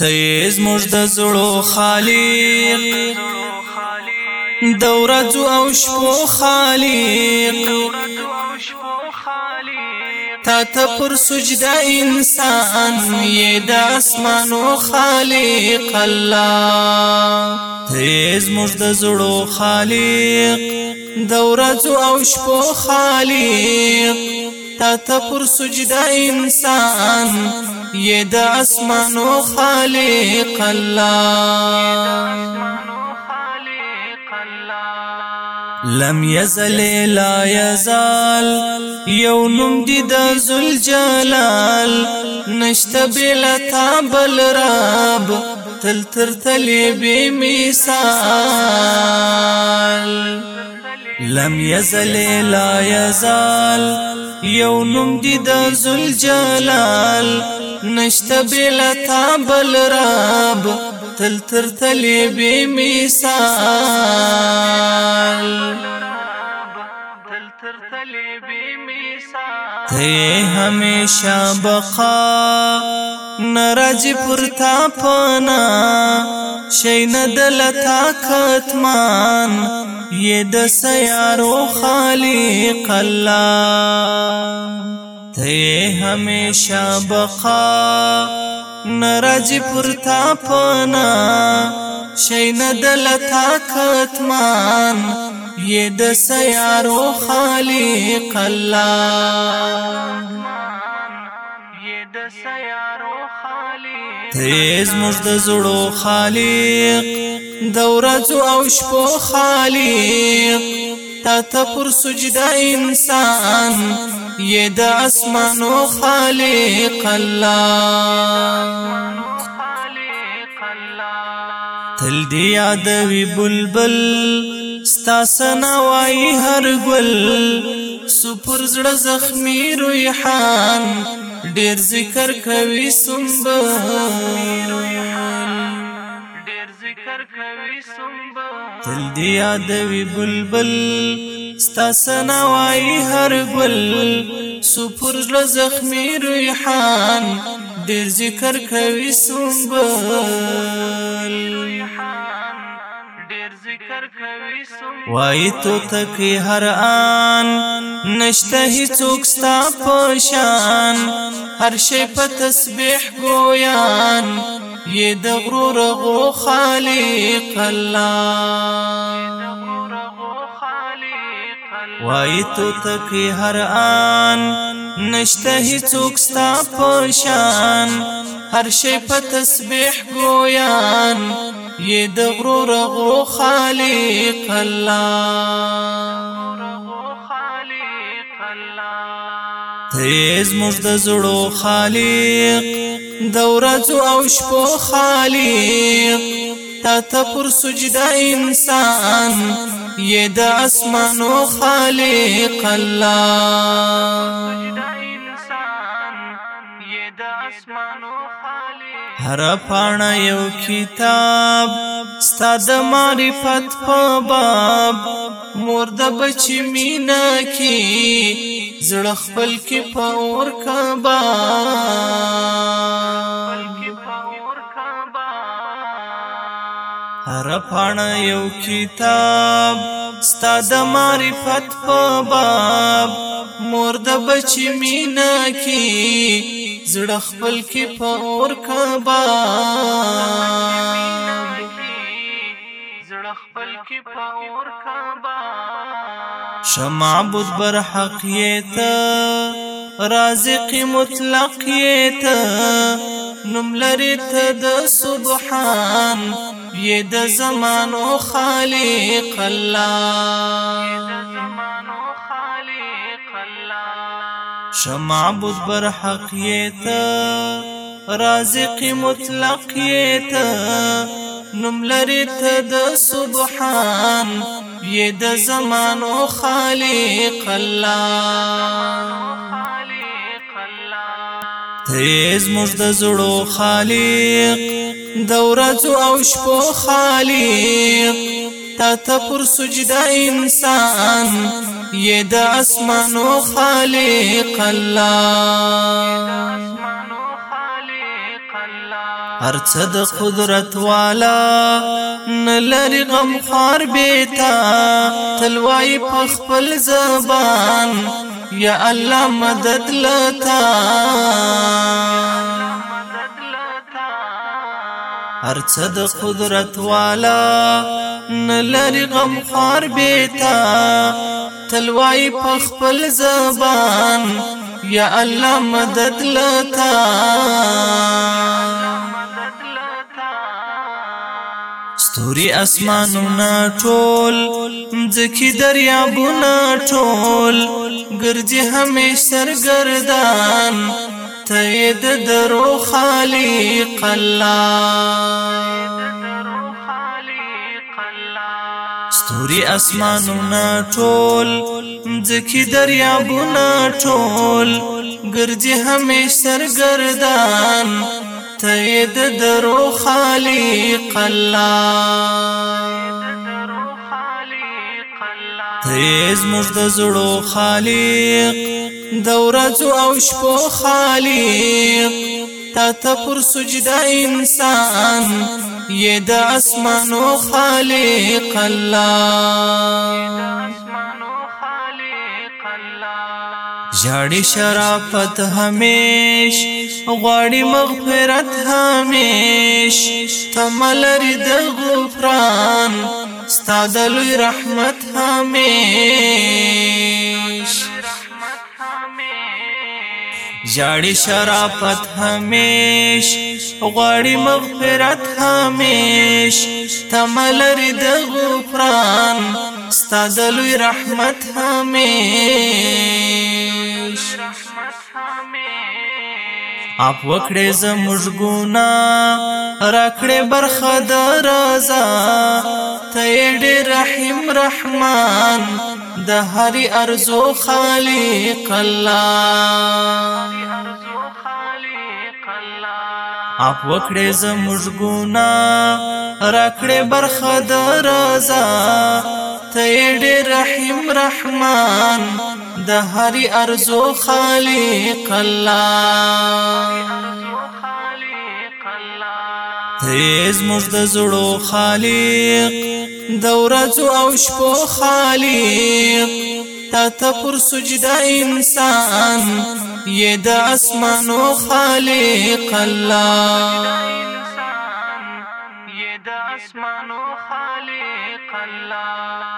ته زموږ د زړو خالق د ورځو او شپو خالق تا ته پر سجده انسان یې د اسمانو خالق الله ته زموږ د زړو خالق د ورځو او شپو خالق تا ته پر سجدا انسان یہ د اسمانو خالق الله لم یزل لا یزال یو نوم دی د ذل جلال نشته بل تابل رب تل تر تلی بی مثال لم یزل لا یزال یو نوم دی د ذل جلال نشته بل تا بل رب تل تر تلی بی مثال ته همیشه بقا نرج پرتا پنا شین دلتا کتمان یہ د سیارو خالق الله ته همیشه بقا نرج پرتا پنا شین دلتا کتمان یہ د سیارو خالق الله یہ د تیز مجھ د زړو خالق د ورځو او شپو خالق تا ته پر سجده انسان یې د اسمانو خالق الله تل دی یادوي بلبل ستا سنوای هر گل سپر زړه زخمی روحان ډیر ذکر کوي سنبه تل دی یادوي بلبل ستا سنوای هر گل سپر زخمی ریحان ډیر ذکر کوي سنبل وای تو تک هر آن نشته هیڅوک ستا په شان هر شی په تسبیح ګویان یې د غرور غو خالق الله وای تو تکي هر آن نشته هیڅوک ستا په شان هر شی په تسبیح ګویان یې د غرور غو خالق الله دې زموږ د زړو خالق د ورځو او شپو خالق تا ته پر سجده انسان یې د اسمانو خالق الله هر پاڼه یو کتاب ستا د معرفت په باب مور د بچی مینا کی زړه خپل کې پاور کبا هر پاڼه یو کتاب ستا د معرفت په باب مور د بچی مینا کی زړه خپل کې پاور کبا زړه خپل کې پاور کبا بود بر حق یتا رازق مطلق یتا نم سبحان ته د سبحان یې د زمانو خالق الله شمعبود بر حق یتا رازق مطلق یتا نم د سبحان یہ د زمانو خالق الله تیز موږ د زړو خالق د ورځو او شپو خالق تا ته پر سجده انسان یې د اسمانو خالق الله ارڅ د قدرت والا نلری غم خار بیتا تلوای په خپل زبان یا الله مدد لتا ارڅ د قدرت والا نلری غم خار بیتا تلوای په خپل زبان یا الله مدد لتا ستوري اسمانونه ټول ځکه دریابونه ټول ګرځي همیش سرګردان ته د درو خالق الله ستوري اسمانونه ټول ځکه دریابونه ټول ګرځي همیش سرګردان سید درو خالق الله تیز مجھ د زړو خالق د ورځو او شپو خالق تا ته پر سجده انسان یې د اسمانو خالق الله ژړی شرافت همیش غواړي مغفرت همیش تملری د غفران ستادلوی رحمت همیش ژړی شرافت همیش غواړي مغفرت همیش تملری د غفران ستا د لوی رحمت همیش اپ وکړې زموږ ګنا راکړې برخه د رضا ته ډېر رحیم رحمان د هرې ارزو خالق الله اپ وکړې زموږ ګنا راکړې برخه د رضا ته ډېر رحیم رحمان د هری ارزو خالق الله تیز مجد زړو خالق دورځو او شپو خالق تا ته پر سجده انسان یې د اسمانو خالق الله یې د اسمانو خالق الله